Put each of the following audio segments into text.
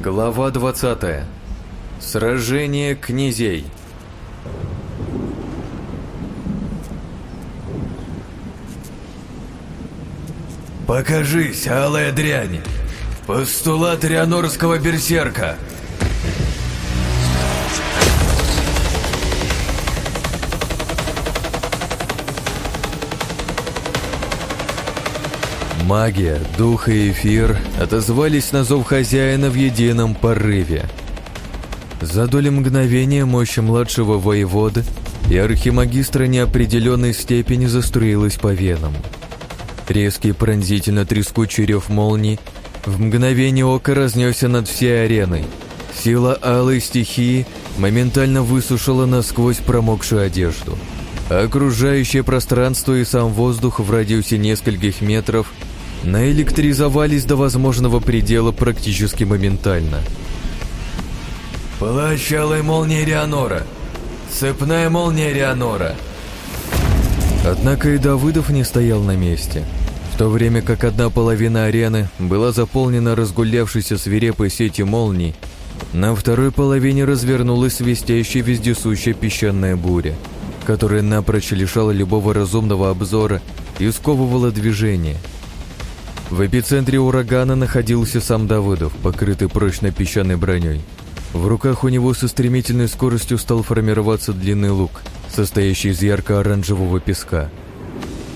Глава 20. Сражение князей. «Покажись, алая дрянь! Постулат рианорского берсерка!» Магия, дух и эфир отозвались на зов хозяина в едином порыве. За доли мгновения мощь младшего воевода и архимагистра неопределенной степени заструилась по венам. Резкий пронзительно-трескучий рев молний в мгновение ока разнесся над всей ареной. Сила алой стихии моментально высушила насквозь промокшую одежду. Окружающее пространство и сам воздух в радиусе нескольких метров наэлектризовались до возможного предела практически моментально. «Плащ алой молнии Рианора! Цепная молния Рианора!» Однако и Давыдов не стоял на месте, в то время как одна половина арены была заполнена разгулявшейся свирепой сетью молний, на второй половине развернулась свистящая вездесущая песчаная буря, которая напрочь лишала любого разумного обзора и сковывала движение – в эпицентре урагана находился сам Давыдов, покрытый прочной песчаной броней. В руках у него со стремительной скоростью стал формироваться длинный лук, состоящий из ярко-оранжевого песка.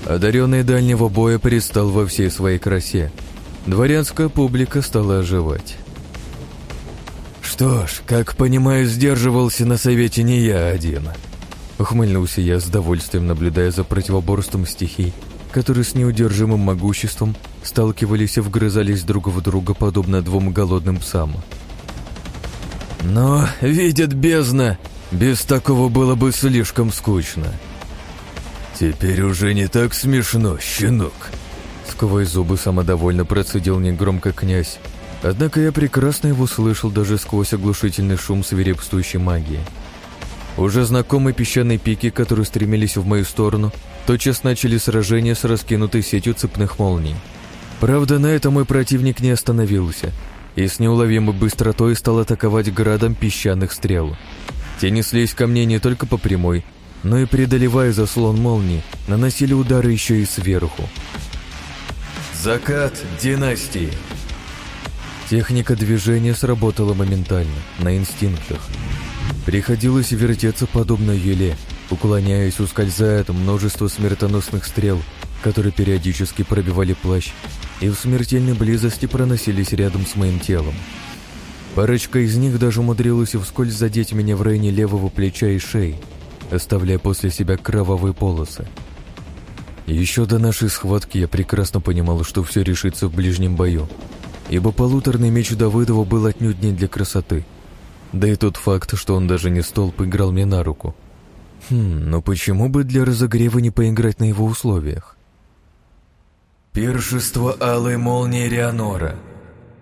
Одаренный дальнего боя предстал во всей своей красе. Дворянская публика стала оживать. «Что ж, как понимаю, сдерживался на совете не я один», Ухмыльнулся я с довольствием, наблюдая за противоборством стихий, которые с неудержимым могуществом сталкивались и вгрызались друг в друга, подобно двум голодным псам. «Но, видят бездна, без такого было бы слишком скучно». «Теперь уже не так смешно, щенок», Сквозь зубы самодовольно процедил негромко князь, однако я прекрасно его слышал даже сквозь оглушительный шум свирепствующей магии. Уже знакомые песчаные пики, которые стремились в мою сторону, тотчас начали сражение с раскинутой сетью цепных молний. Правда, на этом мой противник не остановился и с неуловимой быстротой стал атаковать градом песчаных стрел. Те неслись ко мне не только по прямой, но и преодолевая заслон молнии, наносили удары еще и сверху. Закат династии. Техника движения сработала моментально, на инстинктах. Приходилось вертеться подобно еле, уклоняясь, ускользая от множества смертоносных стрел, которые периодически пробивали плащ и в смертельной близости проносились рядом с моим телом. Парочка из них даже умудрилась вскользь задеть меня в районе левого плеча и шеи, оставляя после себя кровавые полосы. Еще до нашей схватки я прекрасно понимал, что все решится в ближнем бою, ибо полуторный меч Давыдова был отнюдь не для красоты. Да и тот факт, что он даже не столб, играл мне на руку. Хм, но почему бы для разогрева не поиграть на его условиях? Пиршество алой молнии Рианора.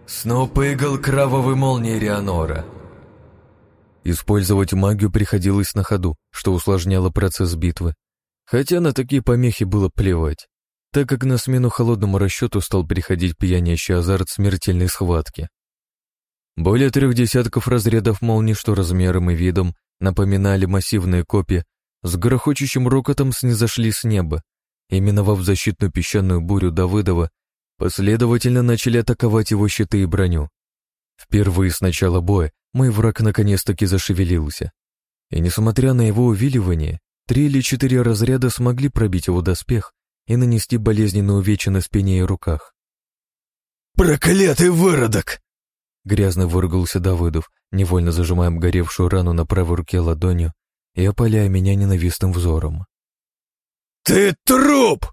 Сноп игл кровавой молнии Рианора. Использовать магию приходилось на ходу, что усложняло процесс битвы. Хотя на такие помехи было плевать, так как на смену холодному расчету стал приходить пьянящий азарт смертельной схватки. Более трех десятков разрядов молний, что размером и видом напоминали массивные копья, с грохочущим рокотом снизошли с неба, и, миновав защитную песчаную бурю Давыдова, последовательно начали атаковать его щиты и броню. Впервые с начала боя мой враг наконец-таки зашевелился. И несмотря на его увиливание, три или четыре разряда смогли пробить его доспех и нанести болезненные увечья на спине и руках. «Проклятый выродок!» Грязно выругался Давыдов, невольно зажимая обгоревшую рану на правой руке ладонью и опаляя меня ненавистным взором. «Ты труп!»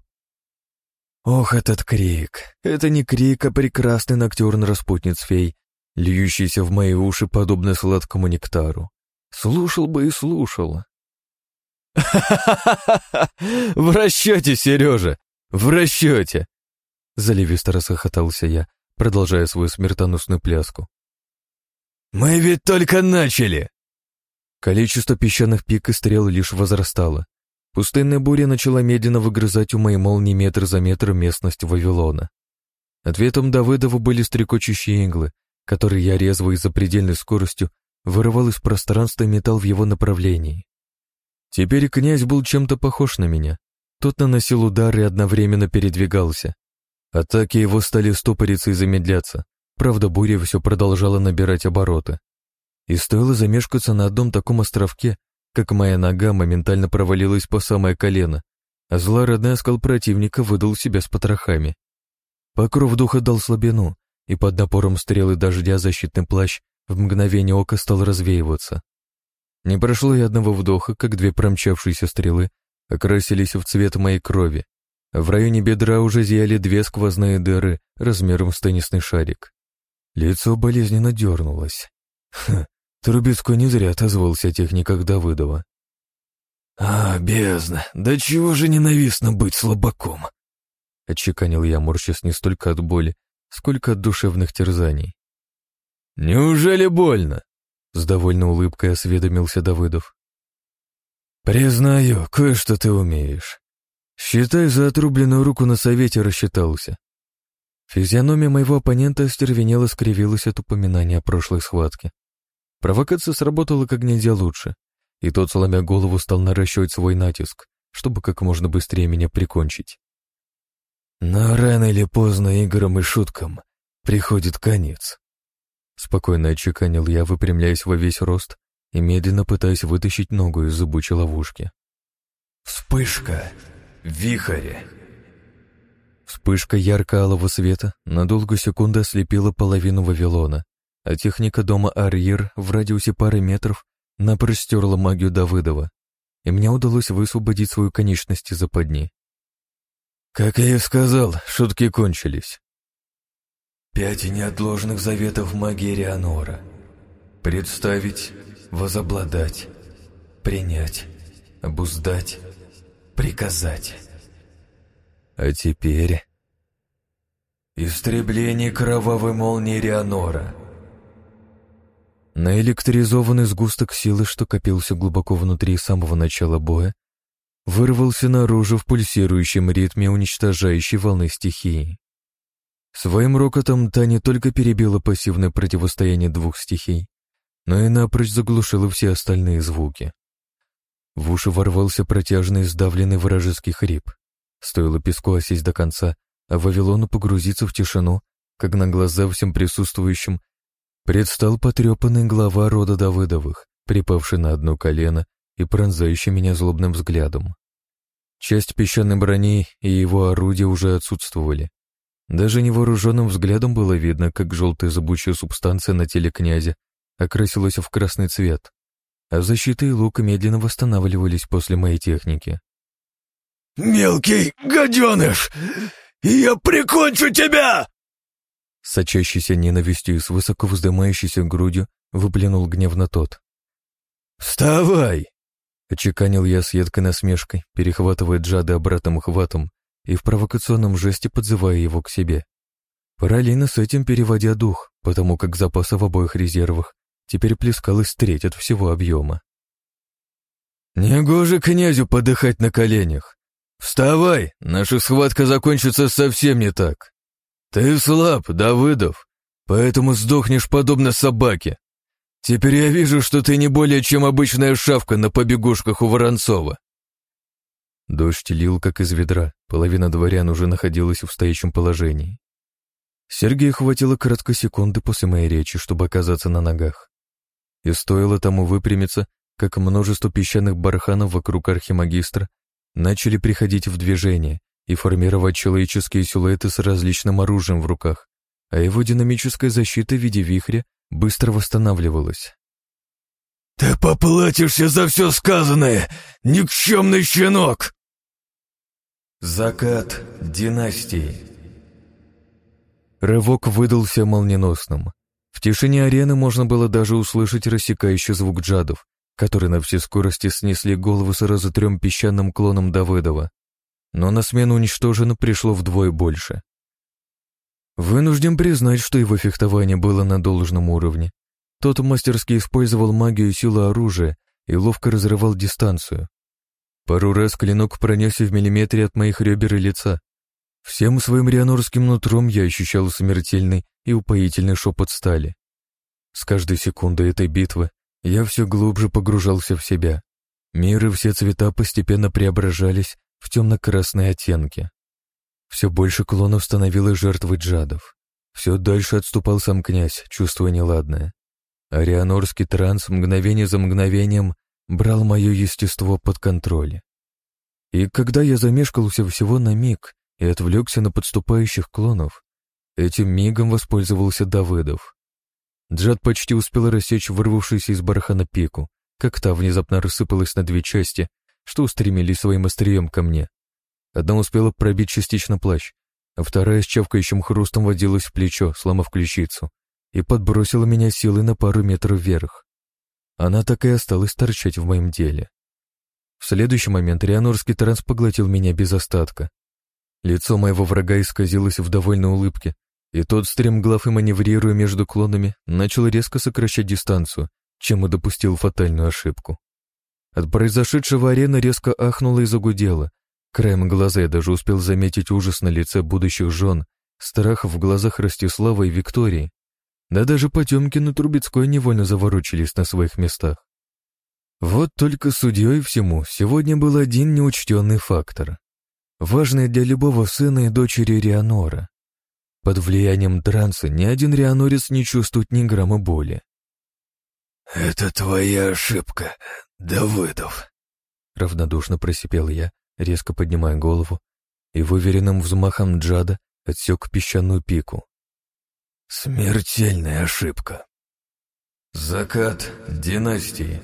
Ох, этот крик! Это не крик, а прекрасный ноктюрн распутниц фей, льющийся в мои уши подобно сладкому нектару. Слушал бы и слушал. «Ха-ха-ха! В расчете, Сережа! В расчете!» Заливисто расхохотался я, продолжая свою смертоносную пляску. «Мы ведь только начали!» Количество песчаных пик и стрел лишь возрастало. Пустынная буря начала медленно выгрызать у моей молнии метр за метром местность Вавилона. Ответом Давыдову были стрекочущие иглы, который я резво и запредельной скоростью вырывал из пространства и метал в его направлении. Теперь князь был чем-то похож на меня. Тот наносил удары и одновременно передвигался. Атаки его стали стопориться и замедляться. Правда, буря все продолжала набирать обороты. И стоило замешкаться на одном таком островке, как моя нога моментально провалилась по самое колено, а злорадный оскал противника выдал себя с потрохами. Покров духа дал слабину, и под напором стрелы дождя защитный плащ в мгновение ока стал развеиваться. Не прошло и одного вдоха, как две промчавшиеся стрелы окрасились в цвет моей крови, в районе бедра уже зияли две сквозные дыры размером с теннисный шарик. Лицо болезненно дернулось. Ха, Трубецкой не зря отозвался о техниках Давыдова. «А, бездна, да чего же ненавистно быть слабаком!» Отчеканил я, морщась не столько от боли, сколько от душевных терзаний. «Неужели больно?» С довольной улыбкой осведомился Давыдов. «Признаю, кое-что ты умеешь. Считай, за отрубленную руку на совете рассчитался». Физиономия моего оппонента остервенело скривилась от упоминания о прошлой схватке. Провокация сработала как нельзя лучше, и тот, сломя голову, стал наращивать свой натиск, чтобы как можно быстрее меня прикончить. Но рано или поздно играм и шуткам приходит конец. Спокойно отчеканил я, выпрямляясь во весь рост и медленно пытаясь вытащить ногу из зубучей ловушки. Вспышка. Вихрь. Вспышка ярко-алого света на долгую секунду ослепила половину Вавилона, а техника дома Арьер в радиусе пары метров напрочь стерла магию Давыдова, и мне удалось высвободить свою конечность из западни. Как я и сказал, шутки кончились. Пять неотложных заветов магии Рианора. Представить, возобладать, принять, обуздать, приказать. А теперь... Истребление кровавой молнии Рианора. Наэлектризованный сгусток силы, что копился глубоко внутри самого начала боя, вырвался наружу в пульсирующем ритме уничтожающей волны стихии. Своим рокотом та не только перебила пассивное противостояние двух стихий, но и напрочь заглушила все остальные звуки. В уши ворвался протяжный сдавленный вражеский хрип. Стоило песку осесть до конца, а Вавилону погрузиться в тишину, как на глаза всем присутствующим предстал потрепанный глава рода Давыдовых, припавший на одно колено и пронзающий меня злобным взглядом. Часть песчаной брони и его орудия уже отсутствовали. Даже невооруженным взглядом было видно, как желтая зыбучая субстанция на теле князя окрасилась в красный цвет, а защита и лук медленно восстанавливались после моей техники. «Мелкий гаденыш! Я прикончу тебя!» Сочащийся ненавистью и с высоко вздымающейся грудью выплюнул гневно тот. «Вставай!» Очеканил я с едкой насмешкой, перехватывая Джада обратным хватом и в провокационном жесте подзывая его к себе. Параллельно с этим переводя дух, потому как запаса в обоих резервах теперь плескалось треть от всего объема. «Негоже князю подыхать на коленях! Вставай, наша схватка закончится совсем не так! Ты слаб, Давыдов, поэтому сдохнешь подобно собаке!» Теперь я вижу, что ты не более чем обычная шавка на побегушках у Воронцова. Дождь лил, как из ведра, половина дворян уже находилась в стоящем положении. Сергею хватило краткой секунды после моей речи, чтобы оказаться на ногах. И стоило тому выпрямиться, как множество песчаных барханов вокруг архимагистра начали приходить в движение и формировать человеческие силуэты с различным оружием в руках, а его динамическая защита в виде вихря быстро восстанавливалась. «Ты поплатишься за все сказанное, никчемный щенок!» Закат династии Рывок выдался молниеносным. В тишине арены можно было даже услышать рассекающий звук джадов, которые на всей скорости снесли голову сразу трем песчаным клонам Давыдова. Но на смену уничтожено пришло вдвое больше. Вынужден признать, что его фехтование было на должном уровне. Тот мастерски использовал магию и силу оружия и ловко разрывал дистанцию. Пару раз клинок пронесся в миллиметре от моих ребер и лица. Всем своим рианорским нутром я ощущал смертельный и упоительный шепот стали. С каждой секундой этой битвы я все глубже погружался в себя. Мир и все цвета постепенно преображались в темно-красные оттенки. Все больше клонов становилось жертвой джадов. Все дальше отступал сам князь, чувствуя неладное. Арианорский транс мгновение за мгновением брал мое естество под контроль. И когда я замешкался всего на миг и отвлекся на подступающих клонов, этим мигом воспользовался Давыдов. Джад почти успел рассечь вырвавшуюся из бархана пику, как та внезапно рассыпалась на две части, что устремились своим острием ко мне. Одна успела пробить частично плащ, а вторая с чавкающим хрустом водилась в плечо, сломав ключицу, и подбросила меня силой на пару метров вверх. Она так и осталась торчать в моем деле. В следующий момент Рианорский транс поглотил меня без остатка. Лицо моего врага исказилось в довольной улыбке, и тот, стремглав и маневрируя между клонами, начал резко сокращать дистанцию, чем и допустил фатальную ошибку. От произошедшего арена резко ахнула и загудела. Краем глаза я даже успел заметить ужас на лице будущих жен, страх в глазах Ростислава и Виктории. Да даже Потемкин и Трубецкой невольно заворочились на своих местах. Вот только судьей всему сегодня был один неучтенный фактор, важный для любого сына и дочери Рианора. Под влиянием транса ни один рианорец не чувствует ни грамма боли. «Это твоя ошибка, Давыдов», — равнодушно просипел я, резко поднимая голову, и выверенным взмахом джада отсек песчаную пику. «Смертельная ошибка. Закат династии».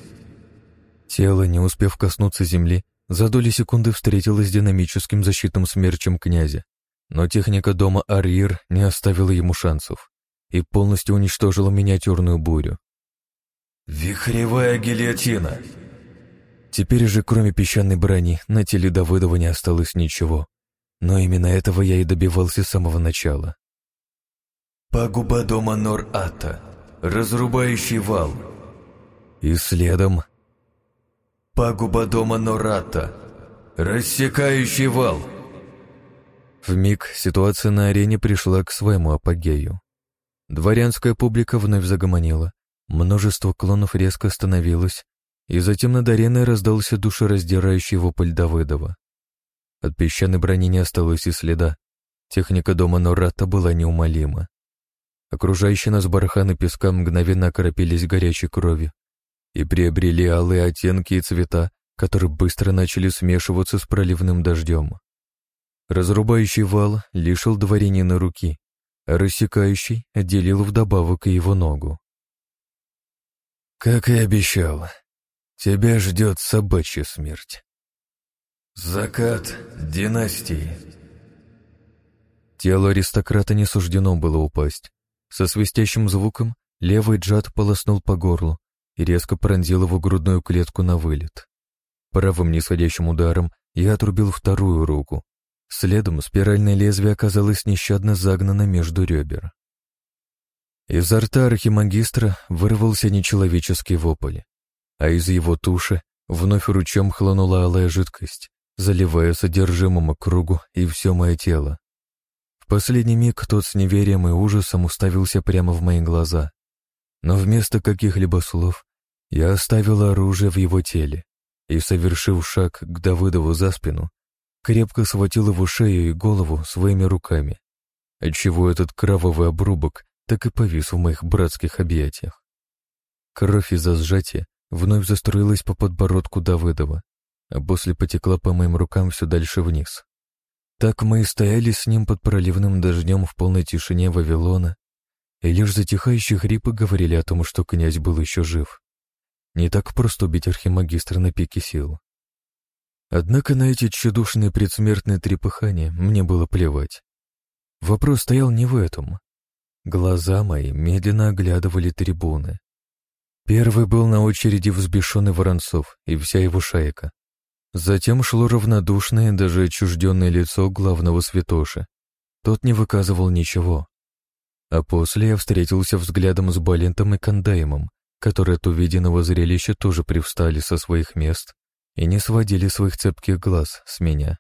Тело, не успев коснуться земли, за доли секунды встретилось с динамическим защитным смерчем князя, но техника дома Арир не оставила ему шансов и полностью уничтожила миниатюрную бурю. «Вихревая гильотина!» Теперь же, кроме песчаной брони, на теле Давыдова не осталось ничего. Но именно этого я и добивался с самого начала. «Пагуба дома Нор-Ата. Разрубающий вал». И следом... «Пагуба дома Нората. Рассекающий вал». В миг ситуация на арене пришла к своему апогею. Дворянская публика вновь загомонила, множество клонов резко остановилось, и затем над ареной раздался душераздирающий вопль Давыдова. От песчаной брони не осталось и следа. Техника дома Нората была неумолима. Окружающие нас барханы песка мгновенно окропились горячей кровью и приобрели алые оттенки и цвета, которые быстро начали смешиваться с проливным дождем. Разрубающий вал лишил дворянина руки, а рассекающий отделил вдобавок и его ногу. «Как и обещал, тебя ждет собачья смерть. Закат династии». Телу аристократа не суждено было упасть. Со свистящим звуком левый джад полоснул по горлу и резко пронзил его грудную клетку на вылет. Правым нисходящим ударом я отрубил вторую руку, Следом спиральное лезвие оказалось нещадно загнано между ребер. Изо рта архимагистра вырвался нечеловеческий вопль, а из его туши вновь ручьем хлынула алая жидкость, заливая содержимым кругу и все мое тело. В последний миг тот с неверием и ужасом уставился прямо в мои глаза, но вместо каких-либо слов я оставил оружие в его теле и, совершив шаг к Давыдову за спину, крепко схватил его шею и голову своими руками, отчего этот кровавый обрубок так и повис в моих братских объятиях. Кровь из-за сжатия вновь заструилась по подбородку Давыдова, а после потекла по моим рукам все дальше вниз. Так мы и стояли с ним под проливным дождем в полной тишине Вавилона, и лишь затихающие хрипы говорили о том, что князь был еще жив. Не так просто убить архимагистра на пике сил. Однако на эти тщедушные предсмертные трепыхания мне было плевать. Вопрос стоял не в этом. Глаза мои медленно оглядывали трибуны. Первый был на очереди взбешенный Воронцов и вся его шайка. Затем шло равнодушное, даже отчужденное лицо главного святоши. Тот не выказывал ничего. А после я встретился взглядом с Балентом и Кандаемом, которые от увиденного зрелища тоже привстали со своих мест и не сводили своих цепких глаз с меня.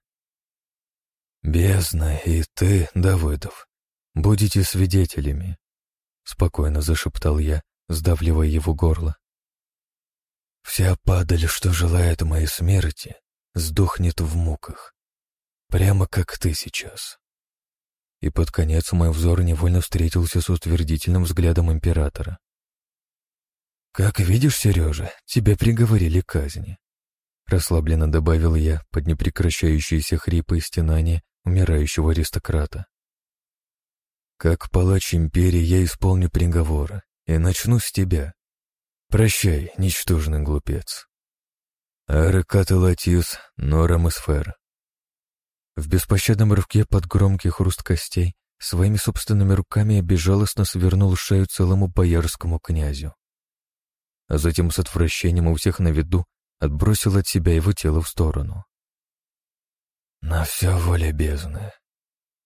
«Бездна и ты, Давыдов, будете свидетелями», — спокойно зашептал я, сдавливая его горло. «Вся падаль, что желает моей смерти, сдохнет в муках, прямо как ты сейчас». И под конец мой взор невольно встретился с утвердительным взглядом императора. «Как видишь, Сережа, тебя приговорили к казни», — расслабленно добавил я под непрекращающиеся хрипы и стенания умирающего аристократа. «Как палач империи я исполню приговор и начну с тебя. Прощай, ничтожный глупец». Нора Сфер. В беспощадном рывке под громкий хруст костей своими собственными руками я безжалостно свернул шею целому боярскому князю а затем с отвращением у всех на виду отбросил от себя его тело в сторону. «На все воля бездны!»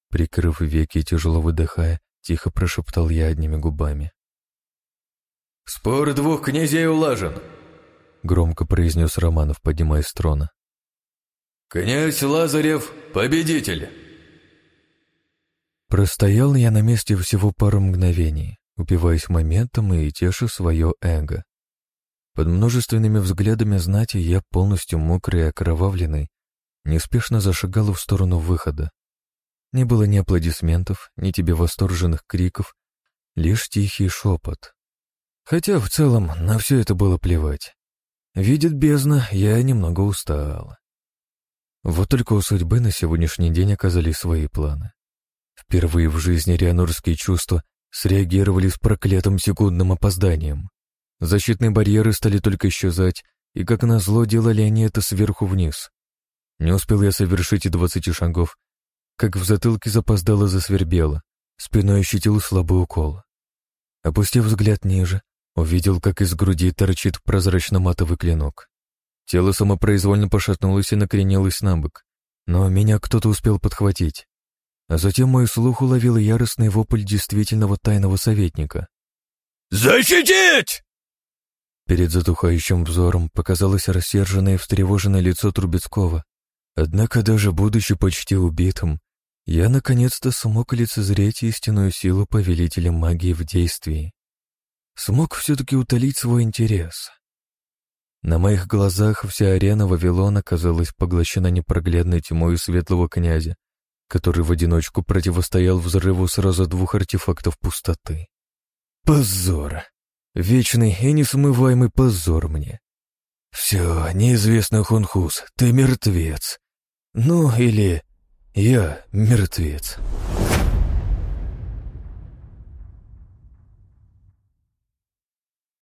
Прикрыв веки и тяжело выдыхая, тихо прошептал я одними губами. «Спор двух князей улажен!» Громко произнес Романов, поднимаясь с трона. «Князь Лазарев — победитель!» Простоял я на месте всего пару мгновений, упиваясь моментом и теша свое эго. Под множественными взглядами знати я, полностью мокрый и окровавленный, неспешно зашагал в сторону выхода. Не было ни аплодисментов, ни тебе восторженных криков, лишь тихий шепот. Хотя в целом на все это было плевать. Видит бездна, я немного устал. Вот только у судьбы на сегодняшний день оказались свои планы. Впервые в жизни рианурские чувства среагировали с проклятым секундным опозданием. Защитные барьеры стали только исчезать, и, как назло, делали они это сверху вниз. Не успел я совершить и двадцати шагов, как в затылке запоздало засвербело, спиной ощутил слабый укол. Опустив взгляд ниже, увидел, как из груди торчит прозрачно-матовый клинок. Тело самопроизвольно пошатнулось и накренилось на бок, но меня кто-то успел подхватить. А затем мой слух уловил яростный вопль действительного тайного советника. «Защитить!» Перед затухающим взором показалось рассерженное и встревоженное лицо Трубецкого. Однако даже будучи почти убитым, я наконец-то смог лицезреть истинную силу повелителя магии в действии. Смог все-таки утолить свой интерес. На моих глазах вся арена Вавилона казалась поглощена непроглядной тьмой светлого князя, который в одиночку противостоял взрыву сразу двух артефактов пустоты. Позор! Вечный и несмываемый позор мне. Все, неизвестно, Хунхус, ты мертвец. Ну, или я мертвец.